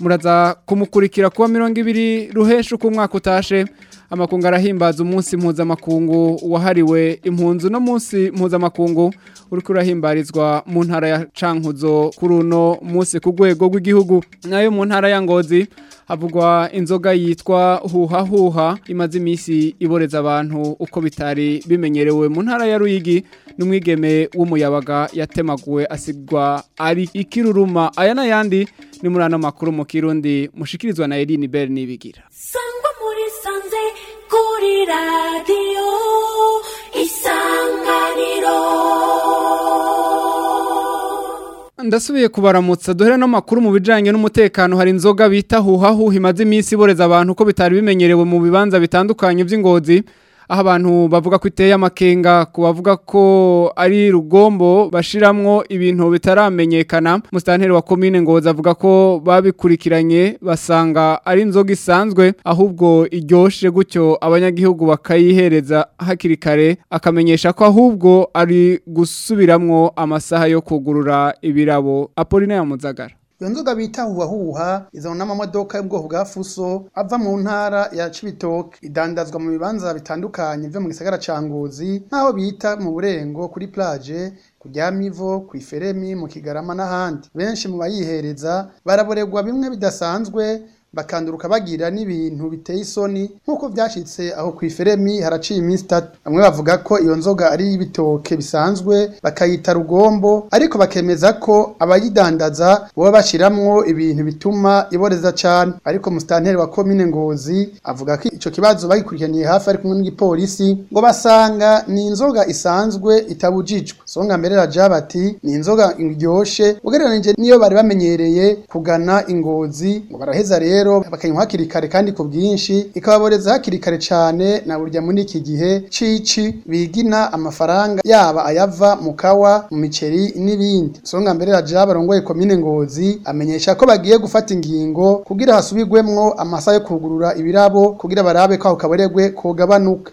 muraza kumukurikira kuwa mirongo ibiri ruhesha uko umwaka utashe amakungu arahimbaza umunsi mpuzamakungu wahariwe impunzi no munsi mpuzamakungu uri kurahimbarizwa mu ntara ya cankuzo kuri uno munsi ku rwego rw'igihugu nayo mu ntara ya ngozi havugwa inzoga yitwa huhahuha imaze iminsi iboreza abantu uko bitari bimenyerewe mu ntara ya ruyigi n'umwigeme w'umuyabaga yatemaguwe asigwa ari ikiruruma aya n'ayandi ni muri ano makuru mu kirundi mushikirizwa na Eline Bernibigire muri radiyo isanganiro ndasubiye kubaramutsa duhere n'amakuru mu bijyanye n'umutekano hari inzoga bita huhahuha imaze iminsi iboreza abantu ko bitari bimenyerewe mu bibanza bitandukanye by'ingozi aho abantu bavuga ko iteye amakenga ku bavuga ko ari rugombo bashiramwo ibintu bitaramenyekana musitanteri wa komine ngoza avuga ko babikurikiranye basanga ari inzoga isanzwe ahubwo iryoshe gutyo abanyagihugu bakayihereza hakiri kare akamenyesha ko ahubwo ari gusubiramwo amasaha yo kugurura ibirabo apolinaire muzagara iyo nzoga bita huhahuha izanwa n'amamodoka y'ubwoko bwa fuso ava mu ntara ya cibitoke idandazwa mu bibanza bitandukanye byo mu gisagara ca ngozi nk'aho bita mu burengo kuri plage kujya ryamivo ku iferemi mu kigarama n'ahandi benshi mu bayihereza baraboregwa bimwe bidasanzwe bakanduruka bagira n'ibintu biteye isoni nk'uko byashyitse aho ku iferemi haraciye iminsi itatu bamwe bavuga ko iyo nzoga ari ibitoke bisanzwe bakayita rugombo ariko bakemeza ko abayidandaza baba bashiramwo ibintu bituma iboreza cane ariko musitanteri wa komine ngozi avuga ko icyo kibazo bagikurikiraniye hafi ari kumwe n'igipolisi ngo basanga ni inzoga isanzwe itabujijwe songa mbere rajaba ati ni inzoga iryoshe ugereranije niyo bari bamenyereye kugana ingozi ngo baraheza rero rero bakanywa hakiri kare kandi ku bwinshi ikababoreza hakiri kare cyane na burya muri iki gihe cici bigina amafaranga yaba ayava mu kawa mu miceri n'ibindi songa mbere raja barongoye komine ngozi amenyesha ko bagiye gufata ingingo kugira hasubigwemwo amasaha yo kugurura ibirabo kugira barabe ko kabaregwe kugabanuka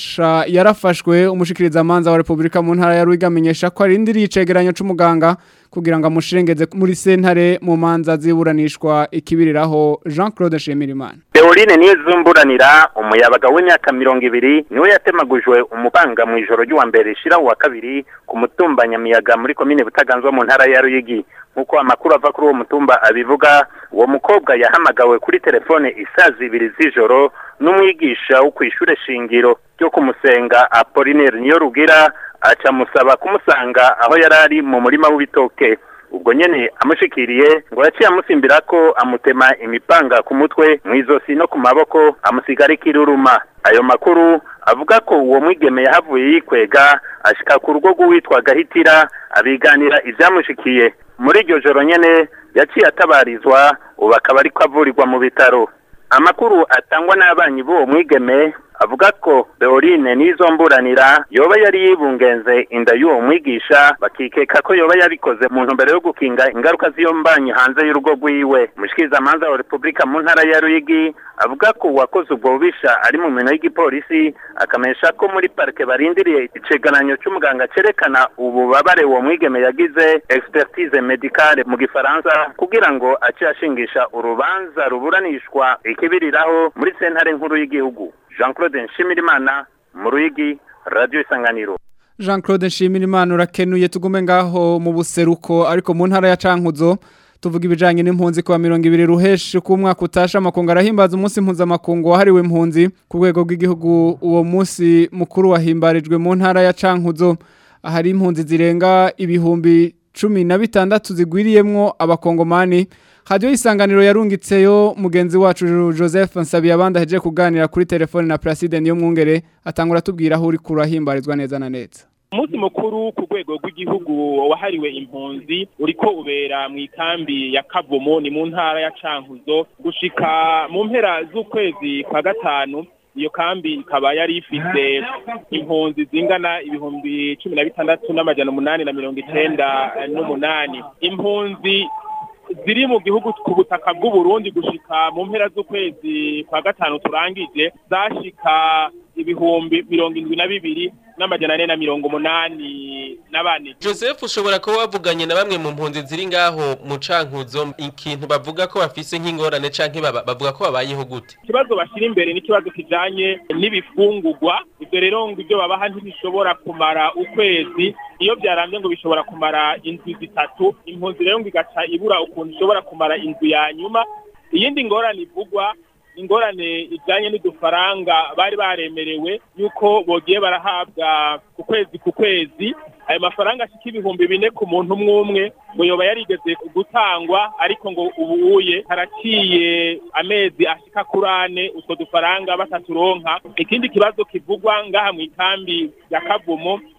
bubisha yarafashwe umushikiriza manza wa Republika mu ntara ya Ruyigi amenyesha ko ari ndiri icegeranyo c'umuganga kugira ngo amushirengeze muri sentare mu manza ziburanishwa ikibiriraho Jean Claude Shemirimana Deoline niye zumburanira umuyabaga w'imyaka 200 niwe yatemagujwe umubanga mu ijoro ry'uwa mbere shira wa kabiri ku mutumba nyamiyaga muri komine butaganzwa mu ntara ya Ruyigi nkuko amakuru ava kuri uwo mutumba abivuga uwo mukobwa yahamagawe kuri telefone isazi ibiri z'ijoro n'umwigisha wo ku ishure shingiro ryo kumusenga apolineri niyo rugira acamusaba kumusanga aho yari ari mu murima w'ibitoke ubwo nyene amushikiriye ngo yaciye amusimbira ko amutema imipanga ku mutwe mu izosi no ku maboko amusiga amusigara ikiruruma ayo makuru avuga ko uwo mwigeme yahavuye yikwega ashika ku rugo rw'uwitwa gahitira abiganira ivyamushikiye muri iryo joro nyene yaciye atabarizwa ubu akaba ariko avurirwa mu bitaro amakuru atangwa n'abanyi b'uwo mwigeme avuga ko Beorine n'izo mburanira yoba yari yibungenze inda y'uwo mwigisha bakikeka ko yoba yabikoze mu ntumbero yo gukinga ingaruka z'iyo mbanyi hanze y'urugo rwiwe mushikirizamanza wa repubulika mu ntara ya Ruyigi avuga ko uwakoze ubwo bubisha ari mu mino y'igipolisi akamenyesha ko muri parike barindiriye icegeranyo cy'umuganga cerekana ububabare uwo mwigeme yagize expertise medicale mu gifaransa kugira ngo ace ashingisha urubanza ruburanishwa ikibiriraho muri sentare nkuru y'igihugu jean claude nshimirimana mu Radio radiyo isanganiro jean claude nshimirimana urakenuye tugume ngaho mu buseruko ariko mu ntara ya cankuzo tuvuga ibijyanye n'impunzi kuwa mirongo ibiri ruheshe ku mwaka utasha amakungu arahimbaza umunsi mpuzamakungu wahariwe impunzi ku rwego rw'igihugu uwo munsi mukuru wahimbarijwe mu ntara ya cankuzo ahari impunzi zirenga ibihumbi cumi na bitandatu zigwiriyemo abakongomani hajya isanganiro yarungitseyo mugenzi wacu joseph nsabiye abandi aheje kuganira kuri telefone na placide niyo mwungere atangura atubwira aho uri kurahimbarizwa neza na neza umunsi mukuru ku rwego rw'igihugu wahariwe impunzi uri ko ubera mu ikambi ya kavumo ni mu ntara ya cankuzo gushika mu mpera z'ukwezi kwa gatanu iyo kambi ikaba yari ifite impunzi zingana ibihumbi cumi na bitandatu n'amajyana umunani na mirongo icyenda n'umunani impunzi ziri mu gihugu ku butaka bw'uburundi gushika mu mpera z'ukwezi kwa gatanu turangije zashika ibihumbi mirongo indwi na bibiri n'amajana ane na mirongo umunani n'abandi joseph ushobora kuba wavuganye na bamwe mu mpunzi ziri ngaho mu cankuzo ikintu bavuga ko bafise nk'ingorane cyangwa bavuga ko babayeho gute ikibazo bashyira imbere n'ikibazo kijyanye n'ibifungugwa ibyo rero ngo ibyo babaha ntibishobora kumara ukwezi iyo byaranze ngo bishobora kumara inzu zitatu impunzi rero ngo igaca ibura ukuntu ishobora kumara inzu ya nyuma iyindi ngorane ivugwa ingorane ijyanye n'udufaranga bari baremerewe yuko bogiye barahabwa ku kwezi ku kwezi ayo mafaranga ashika ibihumbi bine ku muntu umwe umwe ngo yoba yarigeze gutangwa ariko ngo ubu uye haraciye amezi ashika kuri ane utwo dufaranga bataturonka ikindi kibazo kivugwa ngaha mu itambi ya kavumo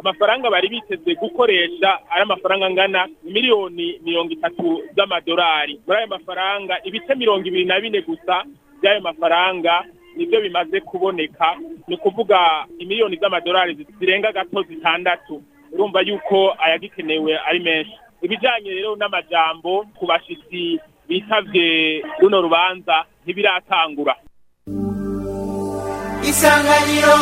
amafaranga bari biteze gukoresha ari amafaranga angana miliyoni mirongo itatu z'amadolari muri ayo mafaranga ibice mirongo ibiri na bine gusa by'ayo mafaranga nibyo bimaze kuboneka ni ukuvuga imiliyoni z'amadolari zirenga gato zitandatu urumva yuko ayagikenewe ari menshi ibijyanye rero n'amajambo ku bashitsi bitabye runo rubanza ntibiratangura isanganiro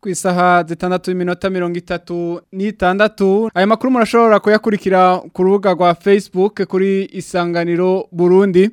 ku isaha zitandatu y'iminota mirongo itatu n'itandatu aya makuru murashobora kuyakurikira ku rubuga rwa facebook kuri isanganiro burundi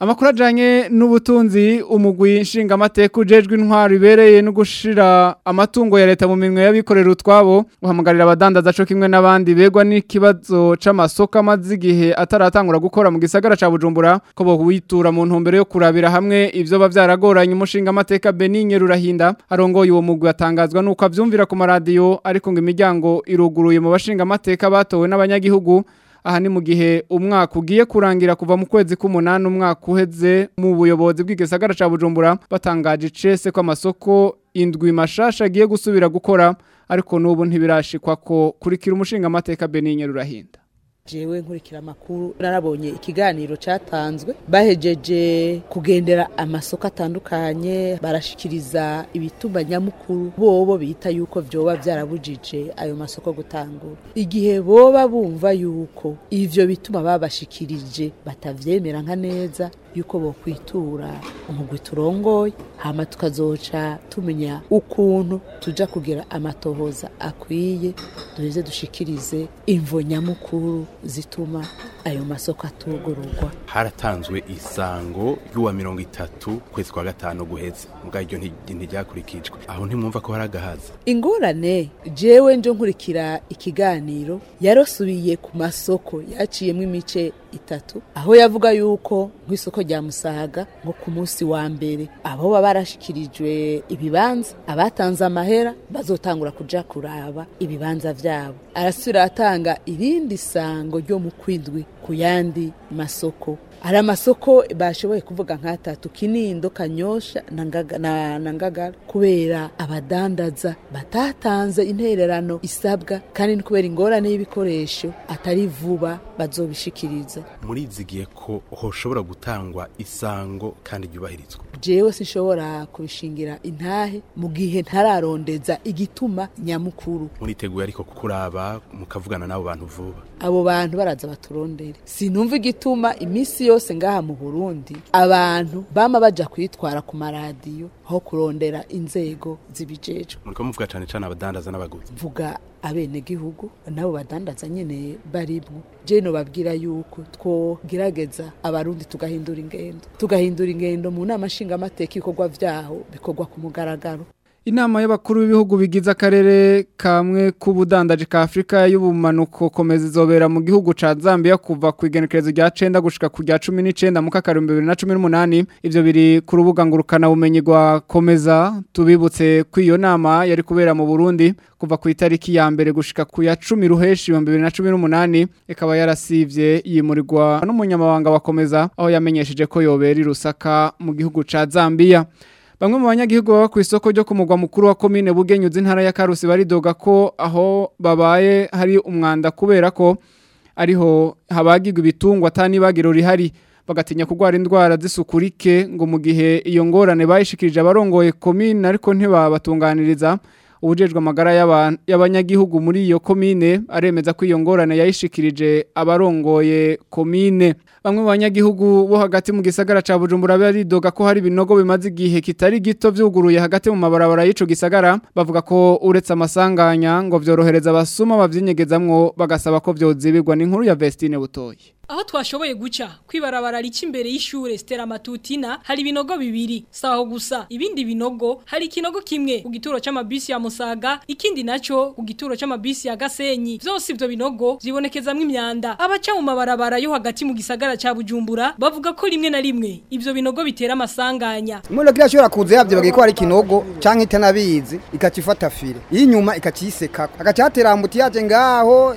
amakuru ajyanye n'ubutunzi umugwi nshingamateka ujejwe intwaro ibereye no gushira amatungo ya leta mu minwe y'abikorera utwabo guhamagarira abadandaza co kimwe n'abandi begwa n'ikibazo c'amasoko amaze igihe ataratangura gukora mu gisagara ca bujumbura ko bowitura mu ntumbero yo kurabira hamwe ivyo ba vyaragoranye umushingamateka benigne rurahinda arongoye uwo mugwi atangazwa n'uko avyumvira ku maradiyo ariko ngo imiryango iruguruye mu bashingamateka batowe n'abanyagihugu aha mu gihe umwaka ugiye kurangira kuva mu kwezi k'umunani umwaka uheze mu buyobozi bw'igisagara cya bujumbura batangaje icese ko amasoko indwi mashasha agiye gusubira gukora ariko n'ubu ntibirashikwa ko kurikira umushinga amateka benigni rurahinda jewe nkurikira amakuru narabonye ikiganiro cyatanzwe bahejeje kugendera amasoko atandukanye barashikiriza ibituma nyamukuru bobo bita yuko byoba byarabujije ayo masoko gutangura igihe boba bumva yuko ivyo bituma babashikirije batavyemera nka neza yuko bokwitura umugwi turongoye hama tukazoca tumenya ukuntu tuja kugira amatohoza akwiye duheze dushikirize imvo nyamukuru zituma ayo masoko atugururwa haratanzwe isango ry'uwa mirongo itatu kwezi kwa gatanu guheze mbwa iryo ntiryakurikijwe aho ntimwumva ko hari agahaza ingorane jewe nje nkurikira ikiganiro yarosubiye ku masoko yaciyemo imice itatu aho yavuga yuko nk'isoko rya musaga nko ku munsi wa mbere abo baba barashikirijwe ibibanza abatanze amahera bazotangura kuja kuraba ibibanza vyabo arasubira atanga irindi sango ryo mu kwindwi ku yandi masoko hari amasoko bashoboye kuvuga nk'atatu kinindo kanyosha na ngagara kubera abadandaza batatanze intererano isabwa kandi kubera ingorane y'ibikoresho atari vuba bazobishikiriza murizigiye ko hoshobora gutangwa isango kandi ryubahirizwa jewe sinshobora kubishingira intahe mu gihe ntararondeza igituma nyamukuru muriteguye ariko kuraba mukavugana n'abo bantu vuba abo bantu baraza baturondere sinumva igituma iminsi yose ngaha mu burundi abantu bama bajya kwitwara ku maradiyo aho kurondera inzego zibijejwe muri ko muvuga cyane cyane abadandaza n'abaguzi mvuga abenegihugu nabo badandaza nyine baribwo je nobabwira yuko twogerageza abarundi tugahindura ingendo tugahindura ingendo mu nama nshingamateka ibikorwa vyaho bikorwa ku mugaragaro Inama y'abakuru b'ibihugu bigize akarere kamwe k'ubudandaji ka Afrika y'ubumanuko komeza izobera mu gihugu ca Zambia kuva ku igenekerezo rya 9 gushika ku rya 19 mu kaka 2018 ibyo biri ku rubuga ngurukana bumenyi rwa komeza tubibutse ku iyo nama yari kubera mu Burundi kuva ku itariki ya mbere gushika ku ya 10 ruheshi 2018 ikaba yarasivye yimurirwa n'umunyamabanga wa komeza aho yamenyesheje ko yobera irusaka mu gihugu ca Zambia bamwe mu banyagihugu baba ku isoko ryo ku mugwa mukuru wa komine bugenyuza intara ya karusi baridoga ko aho babaye hari umwanda kubera ko ariho habagirwa ibitungwa atanibagiro hari bagatinya kurwara indwara z'isukurike ngo mu gihe iyo ngorane bayishikirije abarongoye komine ariko ntibabatunganiriza ubujejwe amagara y'abanyagihugu muri iyo komine aremeza ko yayishikirije abarongoye komine bamwe mu banyagihugu bo hagati mu gisagara ca Bujumbura baridoga ko hari ibinogo bimaze igihe kitari gito vyuguruye hagati mu mabarabara y'ico gisagara bavuga ko uretse amasanganya ngo vyorohereza abasuma bavyinyegezaamwo bagasaba ko vyozibirwa n'inkuru ya Vestine Butoyi aho twashoboye guca kwibarabara rica imbere y'ishure Stella Matutina hari binogo bibiri saho gusa ibindi binogo hari ikinogo kimwe ku gituro cy’amabisi ya Musaga ikindi naco ku gituro cy’amabisi ya Gasenyi vyose ivyo binogo vyibonekezamwe imyanda abaca mu mabarabara yo hagati mu gisagara ca Bujumbura bavuga ko rimwe na rimwe ibyo binogo bitera amasanganya muno kira shora kuze yavye bagiye ko hari ikinogo canke itanabizi ikacifata fire inyuma ikaciseka agacaterambutiye aje ngaho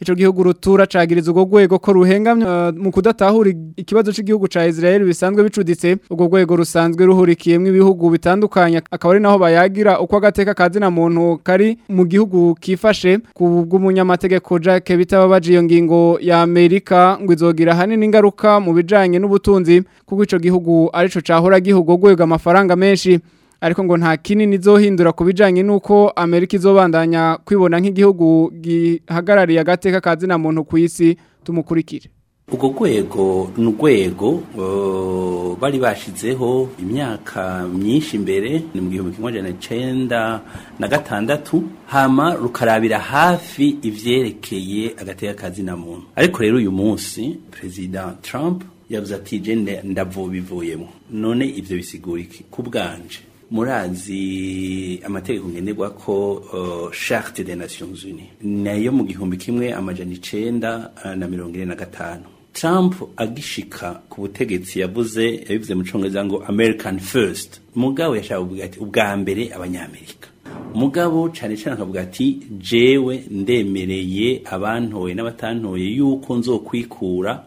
ico gihugu rutura cagiriza urwo rwego ko ruhenga uh, mu kudatahura ikibazo c'igihugu ca Israel bisanzwe bicuditse urwo rwego rusanzwe ruhurikiyemwe ibihugu bitandukanye akaba ari naho bayagira uko agateka kazi na muntu kari mu gihugu kifashe ku bw'umunyamategeko Jack bitababaje iyo ngingo ya Amerika ngo izogira hanini ingaruka mu bijanye n'ubu n'ubutunzi kuko icyo gihugu aricyo cyahora gihugugwega amafaranga menshi ariko ngo nta kinini zohindura ku bijyanye n'uko amerika izobandanya kwibona nk'igihugu gihagarariye agateka ka zina muntu ku isi tumukurikire urwo rwego ni bari bashyizeho imyaka myinshi imbere ni mu gihumbi kimwe na cyenda na gatandatu hama rukarabira hafi ibyerekeye agateka ka zina muntu ariko rero uyu munsi perezida Trump yavuze ati jene ndavubivuyemo none ibyo bisigura iki ku bwanje murazi amategeko ngenderwa ko charte des nations unies nayo mu gihumbi kimwe amajana icenda na mirongo ine na gatanu Trump agishika ku butegetsi yavuze yabivuze mu congereza ngo American first mugabo yashaka ubwa mbere abanyamerika mugabo cyane cyane akavuga ati jewe ndemereye abantoye n'abatantoye yuko nzokwikura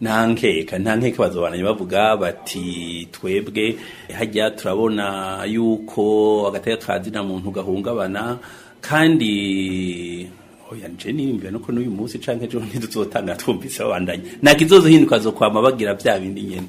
Nta nkeka, nta nkeka bazobananye bavuga bati twebwe hajya turabona yuko hagati y'akazina muntu gahungabana kandi oya nje nibimvira nuko n'uyu munsi canke ejo ntidutotanga twumvise babandanye ntabwo izozohinduka zo kwama bagira bya bindi nyene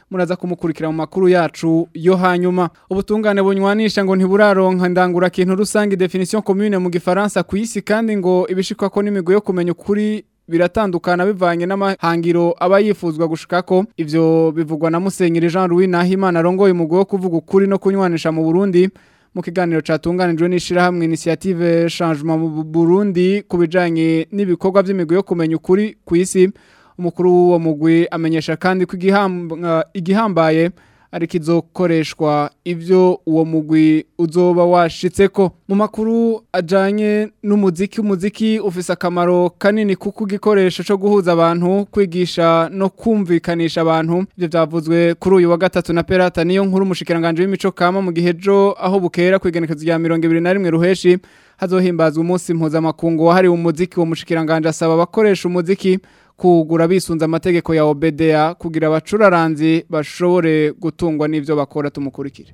muraza kumukurikira mu makuru yacu yo hanyuma ubutungane bunywanisha ngo ntiburaronka ndangura kintu rusange definition commune mu gifaransa ku isi kandi ngo ibishikwa ko n'imigo yo kumenya ukuri biratandukana bivanye n'amahangiro aba yifuzwa ko ibyo bivugwa na Musenyeri Jean Louis Nahimana arongoye umugwi wo kuvuga ukuri no kunywanisha mu Burundi mu kiganiro catunganijwe n'ishirahamwe initiative changement mu Burundi bijyanye n'ibikorwa by'imigwi yo kumenya ukuri ku isi umukuru w'uwo mugwi amenyesha kandi ko igihambaye ari kizokoreshwa ibyo uwo mugwi uzoba washitse ko mu makuru ajyanye n'umuziki umuziki ufise akamaro kanini kuko igikoresho cyo guhuza abantu kwigisha no kumvikanisha abantu ibyo byavuzwe kuri uyu wa gatatu na perata niyo nkuru umushikiranganje w'imico kama mu gihe jo aho bukera ku igenekezo rya mirongo ibiri na rimwe ruheshi hazohimbazwa umunsi mpuzamakungu wahariwe umuziki uwo mushikiranganje asaba abakoresha umuziki kugura bisunze amategeko ya Obedea kugira abacuraranzi bashore gutungwa n'ibyo bakora tumukurikire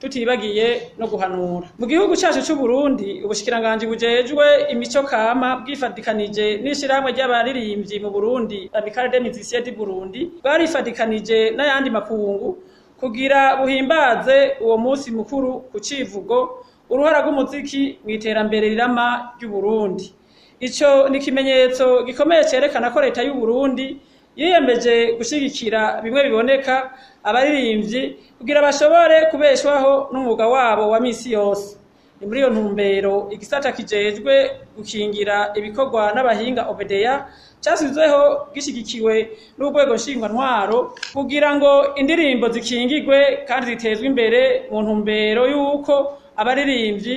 tutibagiye no guhanura mu gihugu cyacu cy'u Burundi ubushikiranganji bujejwe imico kama bwifadikanije n'ishirahamwe ry'abaririmbyi mu Burundi Amicale des musiciens du Burundi barifadikanije n'ayandi makungu kugira buhimbaze uwo munsi mukuru ku civugo uruhara rw'umuziki mu iterambere rirama ry'u Burundi Icyo ni ikimenyetso gikomeye cyerekana ko leta y'u Burundi yiyemeje gushyigikira bimwe biboneka abaririmbyi kugira bashobore kubeshwaho n'umwuga wabo wa minsi yose ni muri iyo ntumbero igisata kijejwe gukingira ibikorwa n'abahinga obedeya cyasizweho gishyigikiwe n'urwego nshingwantwaro kugira ngo indirimbo zikingirwe kandi zitezwe imbere mu ntumbero y'uko abaririmbyi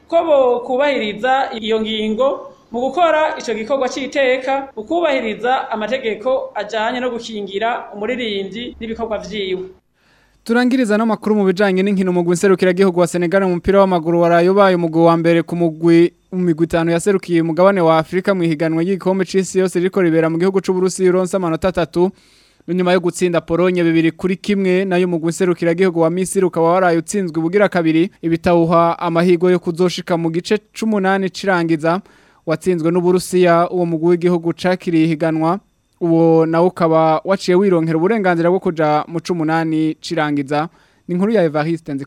ko kubahiriza iyo ngingo mu gukora icyo gikorwa cy'iteka ukubahiriza amategeko ajyanye no gukingira umuririmbyi n'ibikorwa byiwe turangiriza n'amakuru mu bijyanye n'inkino umugwi nserukiragihugu wa senegali mu mupira w'amaguru waraye ubaye umugwi wa mbere ku mugwi mu migwi itanu yaserukiye umugabane wa afurika mu ihiganwa ry'igikombe cy'isi yose riko ribera mu gihugu cy'uburusi uronse amanota atatu nyuma yo gutsinda polonye bibiri kuri kimwe nayo mugwi nserukiragihugu wa misiri ukaba waraye utsinzwe ubugira kabiri ibitawuha amahigo yo kuzoshika mu gice c'umunani cirangiza watsinzwe n'uburusiya uwo mugwi w'igihugu cakiriye ihiganwa uwo nawe ukaba waciye wironkera uburenganzira bwo kuja mu umunani cirangiza ni inkuru ya evariste nzi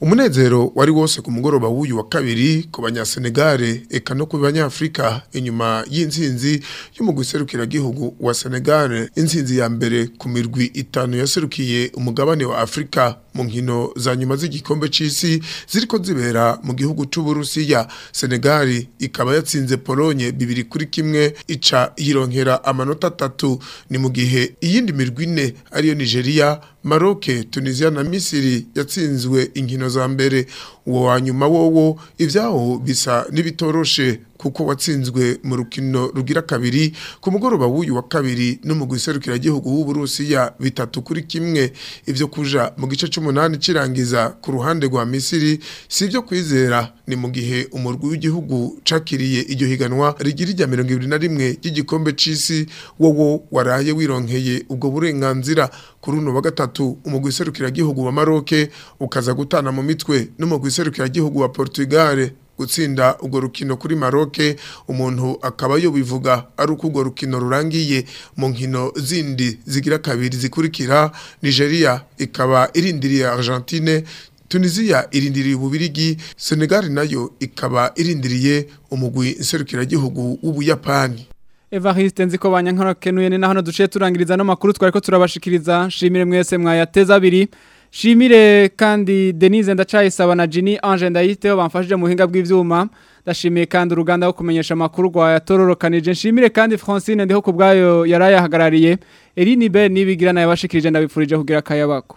umunezero wari wose ku mugoroba w'uyu wa kabiri ku banyasenegare eka no ku banyafurika inyuma y'insinzi y'umugwi gihugu wa senegare insinzi ya mbere ku mirwi itanu yaserukiye umugabane wa afurika mu nkino za nyuma z'igikombe c'isi ziriko zibera mu gihugu c'uburusiya senegali ikaba yatsinze polonye bibiri kuri kimwe ica yironkera amanota atatu ni mu gihe iyindi mirwi ine ariyo nigeria Maroke Tunisia na Misiri yatsinzwe inkino za mbere uwo wa nyuma wowo ibyaho bisa n'ibitoroshe kuko watsinzwe mu rukino rugira kabiri ku mugoroba w'uyu wa kabiri no mu guserukira gihugu w'u Burusiya bitatu kuri kimwe ibyo kuja mu gice cy'umunani kirangiza ku ruhande rwa Misiri si ibyo kwizera ni mu gihe umurwi w'igihugu cakiriye iryo higanwa rigira irya mirongo ibiri na rimwe ry'igikombe c'isi wowo waraye wironkeye ubwo burenganzira kuri uno wa gatatu umugwi serukira gihugu wa Maroke ukaza gutana mu mitwe no mu umuserukiragihugu wa Portugal gutsinda urwo rukino kuri Maroke umuntu akaba yo bivuga ari uko urwo rukino rurangiye mu nkino zindi zigira kabiri zikurikira Nigeria ikaba irindiriye Argentine Tunisia irindiriye ububirigi Senegal nayo ikaba irindiriye umugwi nserukiragihugu w'Ubuyapani Evariste nziko banyankorakenuye ni naho duciye turangiriza no makuru twariko turabashikiriza shimire mwese mwayateza abiri shimire kandi denise ndacayisaba na jini ange ndayiteho bamfashije mu buhinga bw'ibyuma ndashimiye kandi uruganda rwo kumenyesha amakuru rwayatororokanije nshimire kandi francine ndiho ku bwayo yari ayahagarariye erinibe nibigirana yabashikirije ndabifurije kugira akayabako